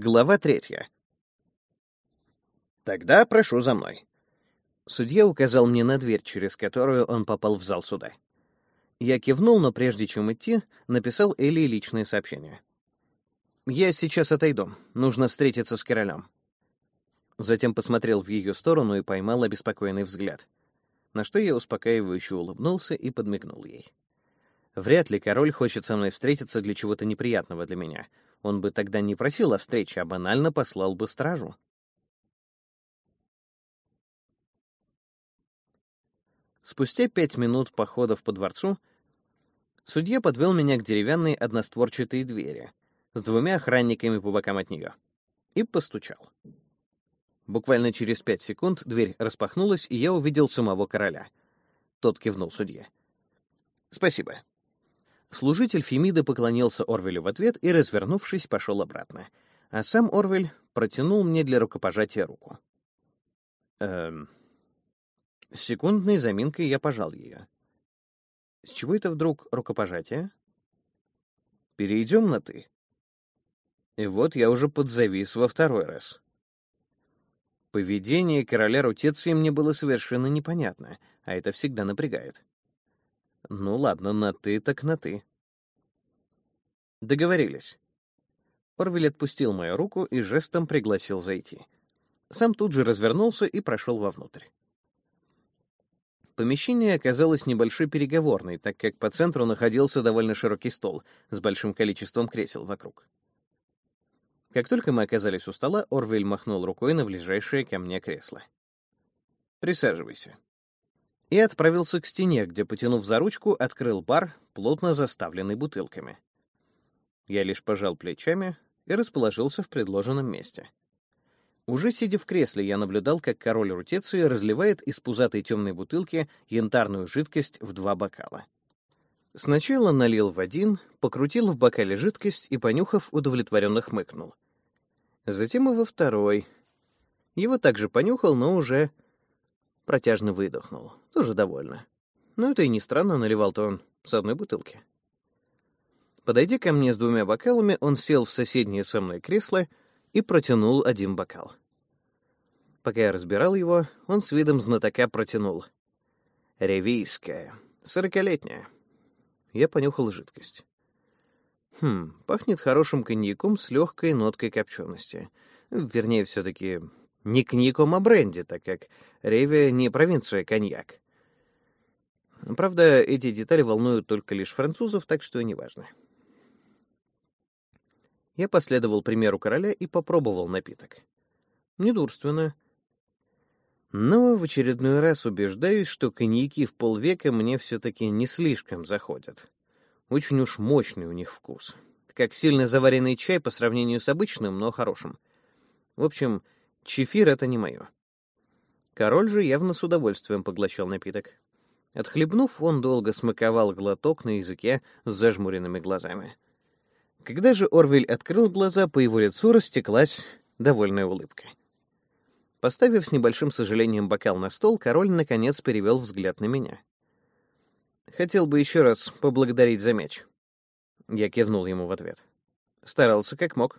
Глава третья. «Тогда прошу за мной». Судья указал мне на дверь, через которую он попал в зал суда. Я кивнул, но прежде чем идти, написал Элли личное сообщение. «Я сейчас отойду. Нужно встретиться с королем». Затем посмотрел в ее сторону и поймал обеспокоенный взгляд, на что я успокаивающе улыбнулся и подмигнул ей. Вряд ли король хочет со мной встретиться для чего-то неприятного для меня — он бы тогда не просил о встрече, а банально послал бы стражу. Спустя пять минут походов по дворцу судья подвел меня к деревянной одностворчатой двери с двумя охранниками по бокам от нее и постучал. Буквально через пять секунд дверь распахнулась, и я увидел самого короля. Тот кивнул судье. «Спасибо. Служитель Фемида поклонился Орвелю в ответ и, развернувшись, пошел обратно. А сам Орвель протянул мне для рукопожатия руку. Эм... С секундной заминкой я пожал ее. С чего это вдруг рукопожатие? Перейдем на «ты». И вот я уже подзавис во второй раз. Поведение короля Рутеции мне было совершенно непонятно, а это всегда напрягает. Ну ладно, на «ты» так на «ты». Договорились. Орвель отпустил мою руку и жестом пригласил зайти. Сам тут же развернулся и прошел вовнутрь. Помещение оказалось небольшой переговорной, так как по центру находился довольно широкий стол с большим количеством кресел вокруг. Как только мы оказались у стола, Орвель махнул рукой на ближайшее ко мне кресло. «Присаживайся», и отправился к стене, где, потянув за ручку, открыл бар, плотно заставленный бутылками. Я лишь пожал плечами и расположился в предложенном месте. Уже сидя в кресле, я наблюдал, как король Рутеции разливает из пузатой темной бутылки янтарную жидкость в два бокала. Сначала налил в один, покрутил в бокале жидкость и, понюхав, удовлетворенно хмыкнул. Затем и во второй. Его также понюхал, но уже Протяжно выдохнул. Тоже довольно. Но это и не странно, наливал-то он с одной бутылки. Подойдя ко мне с двумя бокалами, он сел в соседнее со мной кресло и протянул один бокал. Пока я разбирал его, он с видом знатока протянул. «Ревийская, сорокалетняя». Я понюхал жидкость. Хм, пахнет хорошим коньяком с легкой ноткой копчености. Вернее, все-таки не коньяком, а бренди, так как Реве не провинция коньяк. Правда, эти детали волнуют только лишь французов, так что неважно. Я последовал примеру короля и попробовал напиток. Недурственно. Но в очередной раз убеждаюсь, что коньяки в полвека мне все-таки не слишком заходят. Очень уж мощный у них вкус. Как сильно заваренный чай по сравнению с обычным, но хорошим. В общем, Чефир — это не мое. Король же явно с удовольствием поглощал напиток. Отхлебнув, он долго смаковал глоток на языке с зажмуренными глазами. Когда же Орвель открыл глаза, по его лицу растеклась довольная улыбка. Поставив с небольшим сожалением бокал на стол, король наконец перевел взгляд на меня. «Хотел бы еще раз поблагодарить за мяч». Я кивнул ему в ответ. Старался как мог.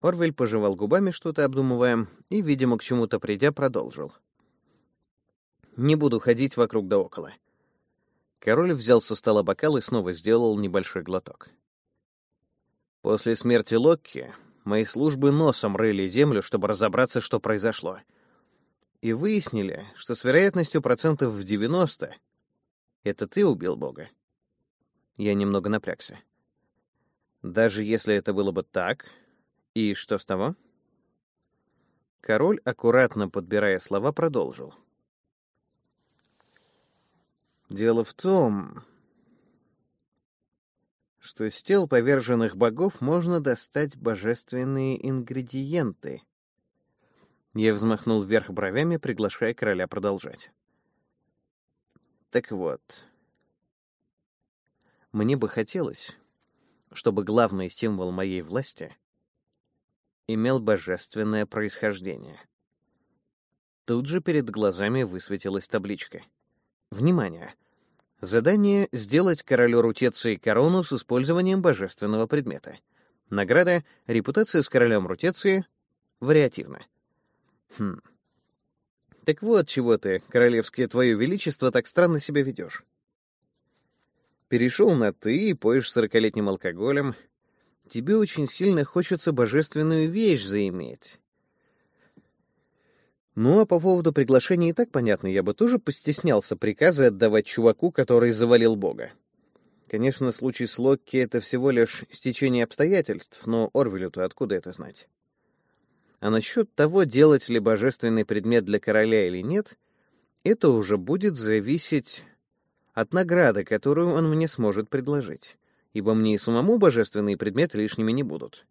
Орвель пожевал губами, что-то обдумывая, и, видимо, к чему-то придя, продолжил. «Не буду ходить вокруг да около». Король взял со стола бокал и снова сделал небольшой глоток. После смерти Локки мои службы носом рыли землю, чтобы разобраться, что произошло. И выяснили, что с вероятностью процентов в 90 это ты убил Бога. Я немного напрягся. Даже если это было бы так, и что с того? Король, аккуратно подбирая слова, продолжил. Дело в том, что из тел поверженных богов можно достать божественные ингредиенты. Я взмахнул вверх бровями, приглашая короля продолжать. Так вот, мне бы хотелось, чтобы главный символ моей власти имел божественное происхождение. Тут же перед глазами высветилась табличка. Внимание! Задание — сделать королю Рутеции корону с использованием божественного предмета. Награда — репутация с королем Рутеции — вариативно. Хм. Так вот, чего ты, королевское твое величество, так странно себя ведешь. Перешел на «ты» и поешь сорокалетним алкоголем. Тебе очень сильно хочется божественную вещь заиметь. Ну, а по поводу приглашения и так понятно, я бы тоже постеснялся приказы отдавать чуваку, который завалил бога. Конечно, случай с Локки — это всего лишь стечение обстоятельств, но Орвелю-то откуда это знать? А насчет того, делать ли божественный предмет для короля или нет, это уже будет зависеть от награды, которую он мне сможет предложить, ибо мне и самому божественные предметы лишними не будут.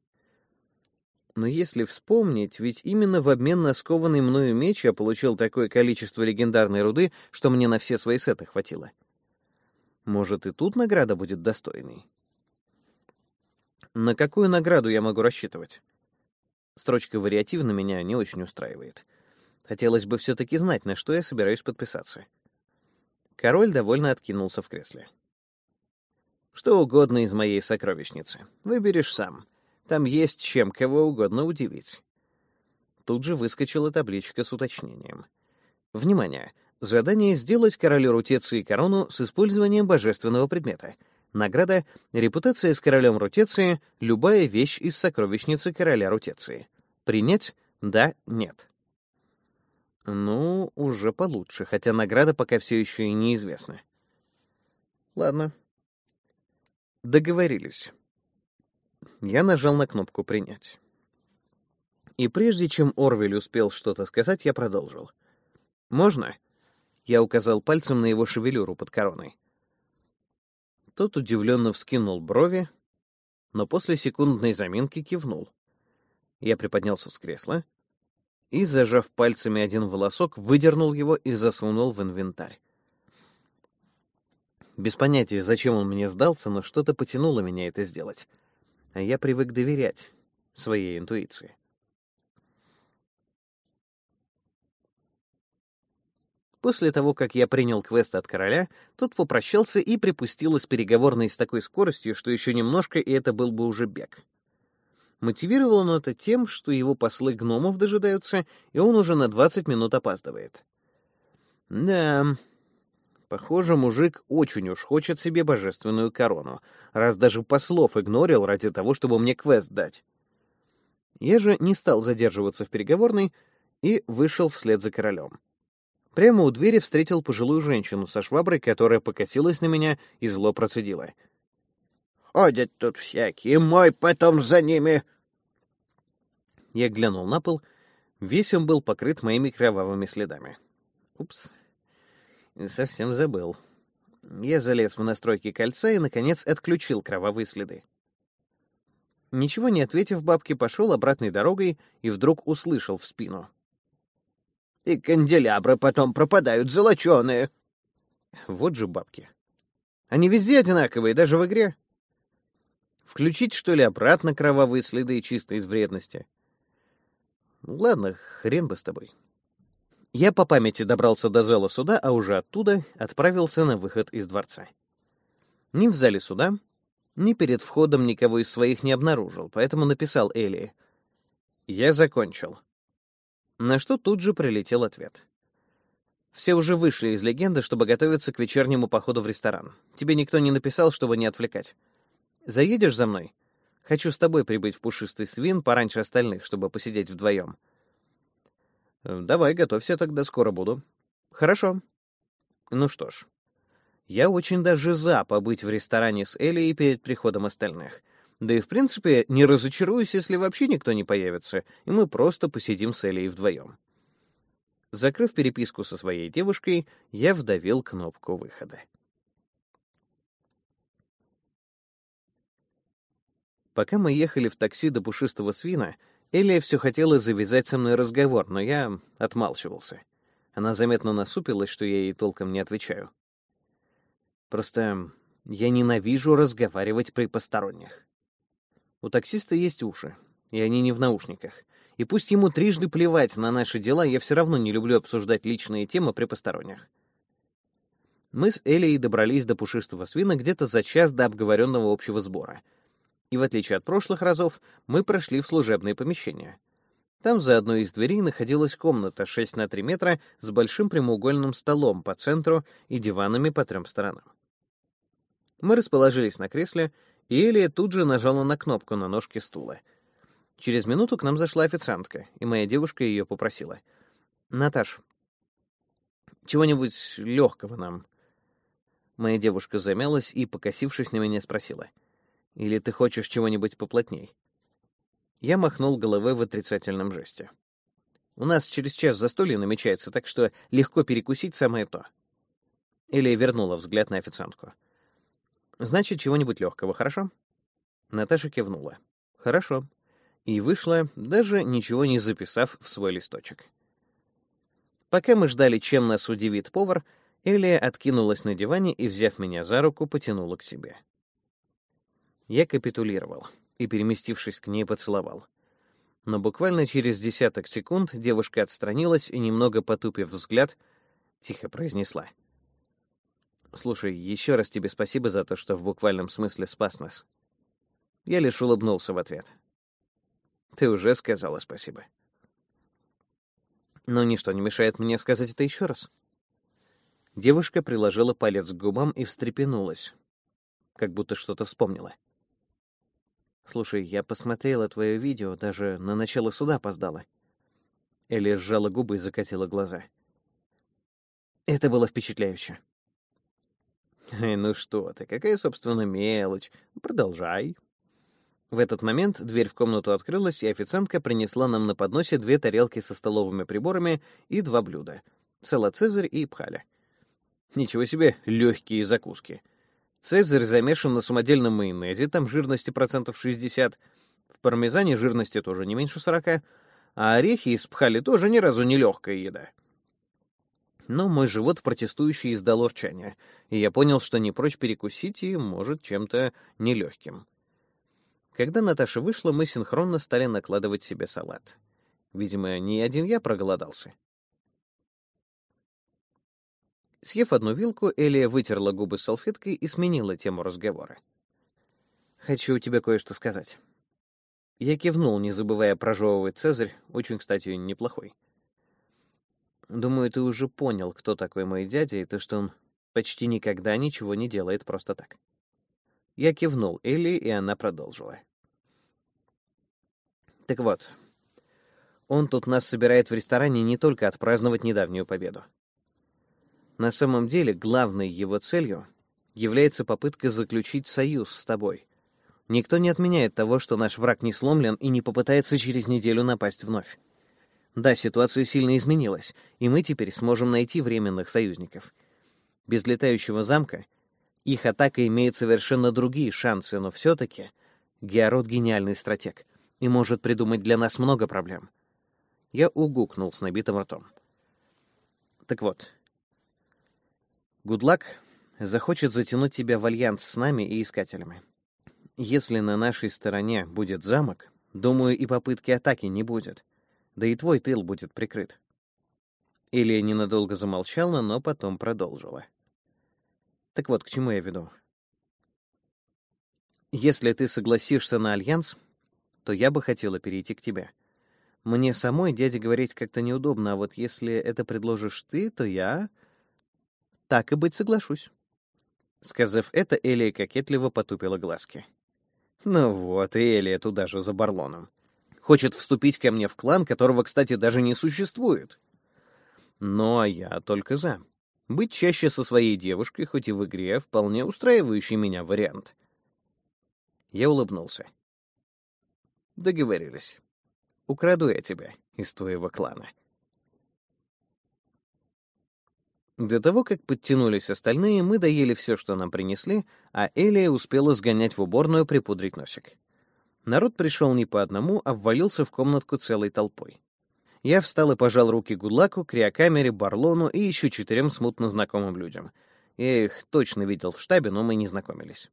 Но если вспомнить, ведь именно в обмен на скованный мною меч я получил такое количество легендарной руды, что мне на все свои сеты хватило. Может, и тут награда будет достойной? На какую награду я могу рассчитывать? Строчка вариативно меня не очень устраивает. Хотелось бы все-таки знать, на что я собираюсь подписаться. Король довольно откинулся в кресле. Что угодно из моей сокровищницы. Выберешь сам. Там есть чем кого угодно удивить. Тут же выскочила табличка с уточнением. Внимание! Задание сделать королю Рутеции корону с использованием божественного предмета. Награда — репутация с королем Рутеции, любая вещь из сокровищницы короля Рутеции. Принять? Да, нет. Ну, уже получше, хотя награда пока все еще и неизвестна. Ладно. Договорились. Я нажал на кнопку «Принять». И прежде чем Орвель успел что-то сказать, я продолжил. «Можно?» Я указал пальцем на его шевелюру под короной. Тот удивленно вскинул брови, но после секундной заминки кивнул. Я приподнялся с кресла и, зажав пальцами один волосок, выдернул его и засунул в инвентарь. Без понятия, зачем он мне сдался, но что-то потянуло меня это сделать. А я привык доверять своей интуиции. После того, как я принял квест от короля, тот попрощался и припустил из переговорной с такой скоростью, что еще немножко, и это был бы уже бег. Мотивировал он это тем, что его послы гномов дожидаются, и он уже на 20 минут опаздывает. Да, похоже, мужик очень уж хочет себе божественную корону, раз даже послов игнорил ради того, чтобы мне квест дать. Я же не стал задерживаться в переговорной и вышел вслед за королем. Прямо у двери встретил пожилую женщину со шваброй, которая покосилась на меня и зло процедила. «Ходят тут всякие, мой потом за ними!» Я глянул на пол. Весь он был покрыт моими кровавыми следами. Упс. Совсем забыл. Я залез в настройки кольца и, наконец, отключил кровавые следы. Ничего не ответив бабке, пошел обратной дорогой и вдруг услышал в спину. И канделябры потом пропадают золоченые. Вот же бабки. Они везде одинаковые, даже в игре. Включить, что ли, обратно кровавые следы чисто из вредности? Ладно, хрен бы с тобой. Я по памяти добрался до зала суда, а уже оттуда отправился на выход из дворца. Ни в зале суда, ни перед входом никого из своих не обнаружил, поэтому написал Элли. «Я закончил. На что тут же прилетел ответ. Все уже вышли из легенды, чтобы готовиться к вечернему походу в ресторан. Тебе никто не написал, чтобы не отвлекать. Заедешь за мной? Хочу с тобой прибыть в пушистый свин пораньше остальных, чтобы посидеть вдвоем. Давай, готовься тогда, скоро буду. Хорошо. Ну что ж. Я очень даже за побыть в ресторане с Элей перед приходом остальных. Да и в принципе не разочаруюсь, если вообще никто не появится, и мы просто посидим с Элей вдвоем. Закрыв переписку со своей девушкой, я вдавил кнопку выхода. Пока мы ехали в такси до пушистого свина, Элия все хотела завязать со мной разговор, но я отмалчивался. Она заметно насупилась, что я ей толком не отвечаю. Просто я ненавижу разговаривать при посторонних. У таксиста есть уши, и они не в наушниках. И пусть ему трижды плевать на наши дела, я все равно не люблю обсуждать личные темы при посторонних. Мы с Элей добрались до пушистого свина где-то за час до обговоренного общего сбора. И в отличие от прошлых разов, мы прошли в служебное помещение. Там за одной из дверей находилась комната 6 на 3 метра с большим прямоугольным столом по центру и диванами по трем сторонам. Мы расположились на кресле, и Элия тут же нажала на кнопку на ножке стула. Через минуту к нам зашла официантка, и моя девушка ее попросила. «Наташ, чего-нибудь легкого нам». Моя девушка замялась и, покосившись на меня, спросила. «Или ты хочешь чего-нибудь поплотней?» Я махнул головой в отрицательном жесте. «У нас через час застолье намечается, так что легко перекусить самое то». Элия вернула взгляд на официантку. Значит, чего-нибудь легкого, хорошо? Наташа кивнула. Хорошо. И вышла, даже ничего не записав в свой листочек. Пока мы ждали, чем нас удивит повар, Элия откинулась на диване и, взяв меня за руку, потянула к себе. Я капитулировал и, переместившись к ней, поцеловал. Но буквально через десяток секунд девушка отстранилась и, немного потупив взгляд, тихо произнесла — Слушай, еще раз тебе спасибо за то, что в буквальном смысле спас нас. Я лишь улыбнулся в ответ. Ты уже сказала спасибо. Но ничто не мешает мне сказать это еще раз. Девушка приложила палец к губам и встрепенулась, как будто что-то вспомнила. Слушай, я посмотрела твое видео, даже на начало суда опоздала. Элли сжала губы и закатила глаза. Это было впечатляюще. Эй, ну что ты, какая, собственно, мелочь. Продолжай. В этот момент дверь в комнату открылась, и официантка принесла нам на подносе две тарелки со столовыми приборами и два блюда — салат «Цезарь» и пхаля. Ничего себе легкие закуски. Цезарь замешан на самодельном майонезе, там жирности процентов 60, в пармезане жирности тоже не меньше 40, а орехи из пхали тоже ни разу не легкая еда но мой живот протестующий издал урчание, и я понял, что не прочь перекусить и, может, чем-то нелегким. Когда Наташа вышла, мы синхронно стали накладывать себе салат. Видимо, не один я проголодался. Съев одну вилку, Элия вытерла губы салфеткой и сменила тему разговора. «Хочу тебе кое-что сказать». Я кивнул, не забывая прожевывать Цезарь, очень, кстати, неплохой. Думаю, ты уже понял, кто такой мой дядя, и то, что он почти никогда ничего не делает просто так. Я кивнул Элли, и она продолжила. Так вот, он тут нас собирает в ресторане не только отпраздновать недавнюю победу. На самом деле, главной его целью является попытка заключить союз с тобой. Никто не отменяет того, что наш враг не сломлен и не попытается через неделю напасть вновь. Да, ситуация сильно изменилась, и мы теперь сможем найти временных союзников. Без летающего замка их атака имеет совершенно другие шансы, но все-таки Геород — гениальный стратег и может придумать для нас много проблем. Я угукнул с набитым ртом. Так вот, Гудлак захочет затянуть тебя в альянс с нами и Искателями. Если на нашей стороне будет замок, думаю, и попытки атаки не будет — да и твой тыл будет прикрыт. Илья ненадолго замолчала, но потом продолжила. Так вот, к чему я веду. Если ты согласишься на альянс, то я бы хотела перейти к тебе. Мне самой дяде говорить как-то неудобно, а вот если это предложишь ты, то я... Так и быть соглашусь. Сказав это, Элия кокетливо потупила глазки. Ну вот, и Элия туда же за Барлоном. Хочет вступить ко мне в клан, которого, кстати, даже не существует. Но я только за. Быть чаще со своей девушкой, хоть и в игре, вполне устраивающий меня вариант. Я улыбнулся. Договорились. Украду я тебя из твоего клана. До того, как подтянулись остальные, мы доели все, что нам принесли, а Элия успела сгонять в уборную припудрить носик. Народ пришел не по одному, а ввалился в комнатку целой толпой. Я встал и пожал руки Гудлаку, Криокамере, Барлону и еще четырем смутно знакомым людям. Я их точно видел в штабе, но мы не знакомились.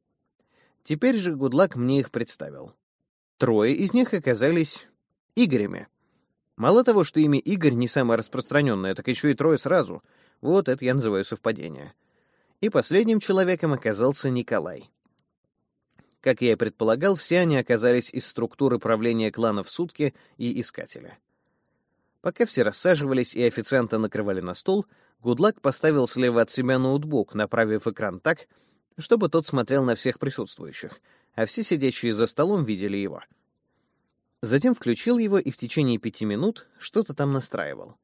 Теперь же Гудлак мне их представил. Трое из них оказались Игорями. Мало того, что имя Игорь не самое распространенное, так еще и трое сразу. Вот это я называю совпадение. И последним человеком оказался Николай. Как я и предполагал, все они оказались из структуры правления кланов сутки и искателя. Пока все рассаживались и официанты накрывали на стол, Гудлак поставил слева от себя ноутбук, направив экран так, чтобы тот смотрел на всех присутствующих, а все сидящие за столом видели его. Затем включил его и в течение пяти минут что-то там настраивал.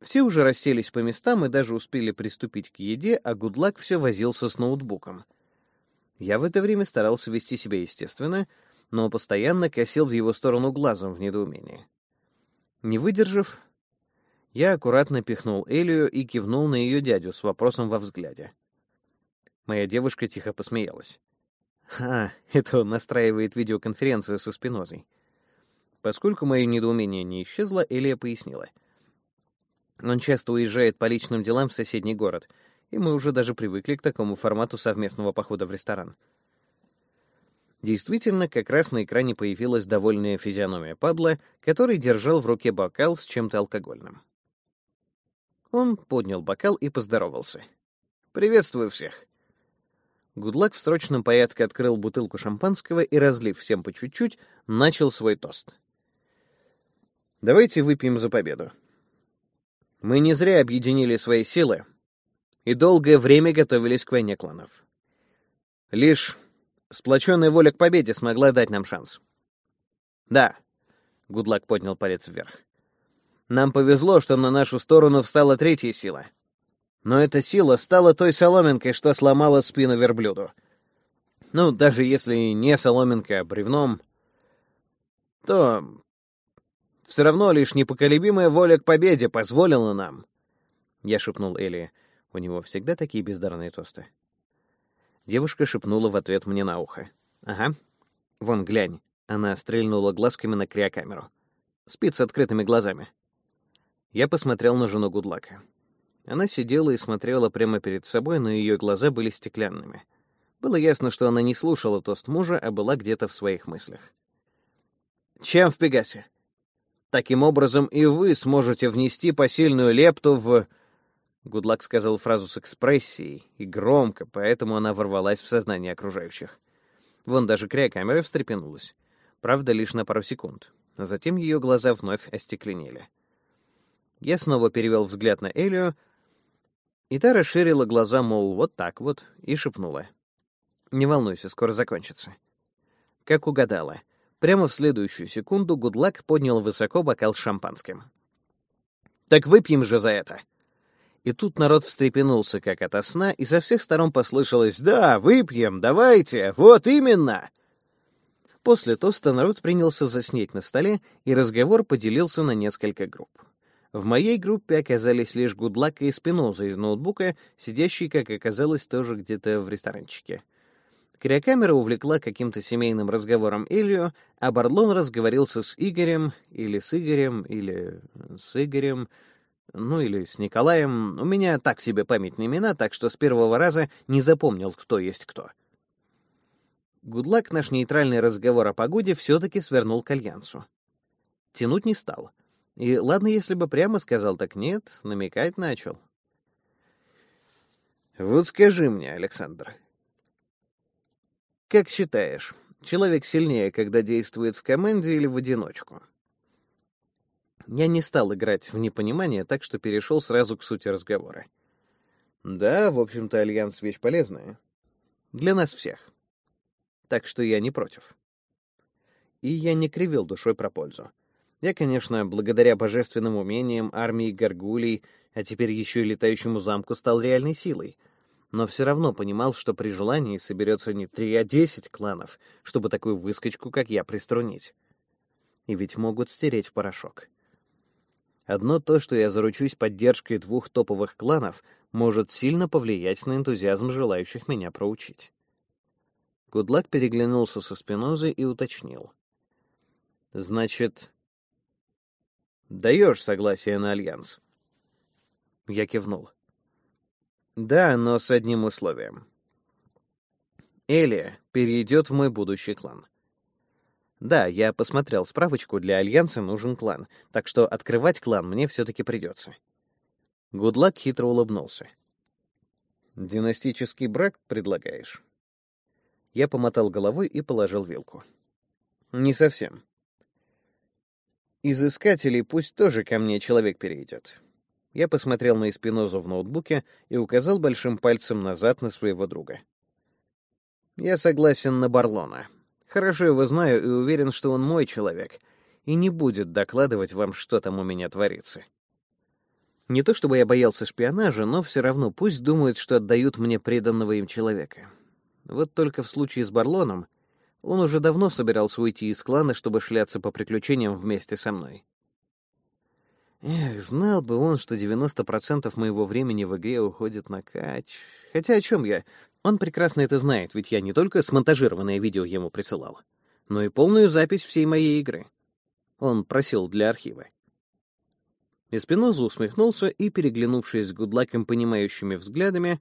Все уже расселись по местам и даже успели приступить к еде, а Гудлак все возился с ноутбуком. Я в это время старался вести себя естественно, но постоянно косил в его сторону глазом в недоумении. Не выдержав, я аккуратно пихнул Элию и кивнул на ее дядю с вопросом во взгляде. Моя девушка тихо посмеялась. «А, это он настраивает видеоконференцию со Спинозой». Поскольку мое недоумение не исчезло, Элия пояснила. Он часто уезжает по личным делам в соседний город, и мы уже даже привыкли к такому формату совместного похода в ресторан. Действительно, как раз на экране появилась довольная физиономия Пабло, который держал в руке бокал с чем-то алкогольным. Он поднял бокал и поздоровался. «Приветствую всех!» Гудлак в срочном порядке открыл бутылку шампанского и, разлив всем по чуть-чуть, начал свой тост. «Давайте выпьем за победу. Мы не зря объединили свои силы и долгое время готовились к войне кланов. Лишь Сплоченная воля к победе смогла дать нам шанс. Да, Гудлак поднял палец вверх. Нам повезло, что на нашу сторону встала третья сила. Но эта сила стала той соломинкой, что сломала спину верблюду. Ну, даже если не соломинкой, а бревном, то все равно лишь непоколебимая воля к победе позволила нам. Я шепнул Элли. У него всегда такие бездарные тосты. Девушка шепнула в ответ мне на ухо. «Ага. Вон, глянь». Она стрельнула глазками на криокамеру. Спит с открытыми глазами. Я посмотрел на жену Гудлака. Она сидела и смотрела прямо перед собой, но ее глаза были стеклянными. Было ясно, что она не слушала тост мужа, а была где-то в своих мыслях. «Чем в Пегасе? Таким образом и вы сможете внести посильную лепту в...» Гудлак сказал фразу с экспрессией и громко, поэтому она ворвалась в сознание окружающих. Вон даже кря-камера встрепенулась. Правда, лишь на пару секунд. А затем ее глаза вновь остекленели. Я снова перевел взгляд на Элию, и та расширила глаза, мол, вот так вот, и шепнула. «Не волнуйся, скоро закончится». Как угадала. Прямо в следующую секунду Гудлак поднял высоко бокал с шампанским. «Так выпьем же за это!» И тут народ встрепенулся, как ото сна, и со всех сторон послышалось «Да, выпьем, давайте, вот именно!» После тоста народ принялся заснеть на столе, и разговор поделился на несколько групп. В моей группе оказались лишь Гудлак и Спиноза из ноутбука, сидящие, как оказалось, тоже где-то в ресторанчике. Криокамера увлекла каким-то семейным разговором Илью, а Барлон разговорился с Игорем, или с Игорем, или с Игорем, ну или с Николаем. У меня так себе память на имена, так что с первого раза не запомнил, кто есть кто. Гудлак наш нейтральный разговор о погоде все-таки свернул к Альянсу. Тянуть не стал. И ладно, если бы прямо сказал, так нет, намекать начал. Вот скажи мне, Александр, как считаешь, человек сильнее, когда действует в команде или в одиночку? Я не стал играть в непонимание, так что перешел сразу к сути разговора. Да, в общем-то, альянс — вещь полезная. Для нас всех. Так что я не против. И я не кривил душой про пользу. Я, конечно, благодаря божественным умениям армии горгулей, а теперь еще и летающему замку стал реальной силой. Но все равно понимал, что при желании соберется не три, а десять кланов, чтобы такую выскочку, как я, приструнить. И ведь могут стереть в порошок. Одно то, что я заручусь поддержкой двух топовых кланов, может сильно повлиять на энтузиазм желающих меня проучить. Гудлак переглянулся со Спинозой и уточнил. «Значит, даешь согласие на альянс?» Я кивнул. «Да, но с одним условием. Элия перейдет в мой будущий клан. Да, я посмотрел справочку, для Альянса нужен клан, так что открывать клан мне все-таки придется. Гудлак хитро улыбнулся. «Династический брак предлагаешь?» Я помотал головой и положил вилку. Не совсем. Из искателей пусть тоже ко мне человек перейдет. Я посмотрел на Эспинозу в ноутбуке и указал большим пальцем назад на своего друга. Я согласен на Барлона. Хорошо его знаю и уверен, что он мой человек, и не будет докладывать вам, что там у меня творится. Не то чтобы я боялся шпионажа, но все равно пусть думают, что отдают мне преданного им человека. Вот только в случае с Барлоном он уже давно собирался уйти из клана, чтобы шляться по приключениям вместе со мной. Эх, знал бы он, что 90% моего времени в игре уходит на кач. Хотя о чем я? Он прекрасно это знает, ведь я не только смонтажированное видео ему присылал, но и полную запись всей моей игры. Он просил для архива. Эспиноза усмехнулся и, переглянувшись с Гудлаком понимающими взглядами,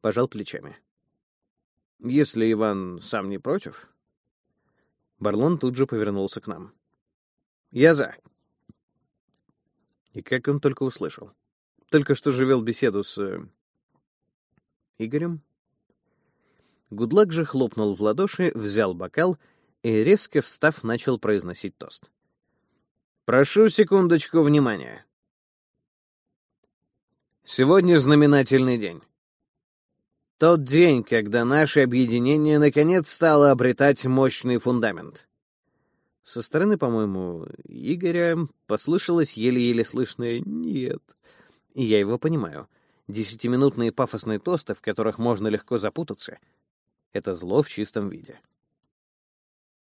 пожал плечами. «Если Иван сам не против...» Барлон тут же повернулся к нам. «Я за». И как он только услышал. Только что же вел беседу с... Э, Игорем? Гудлак же хлопнул в ладоши, взял бокал и, резко встав, начал произносить тост. Прошу секундочку внимания. Сегодня знаменательный день. Тот день, когда наше объединение наконец стало обретать мощный фундамент. Со стороны, по-моему, Игоря послышалось еле-еле слышное «нет». И я его понимаю. Десятиминутные пафосные тосты, в которых можно легко запутаться — это зло в чистом виде.